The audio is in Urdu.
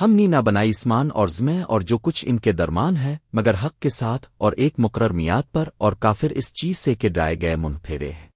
ہم نے نہ بنائی اسمان اور زمیں اور جو کچھ ان کے درمان ہے، مگر حق کے ساتھ اور ایک مقرر میاد پر اور کافر اس چیز سے کہ ڈرائے گئے منہ پھیرے ہیں۔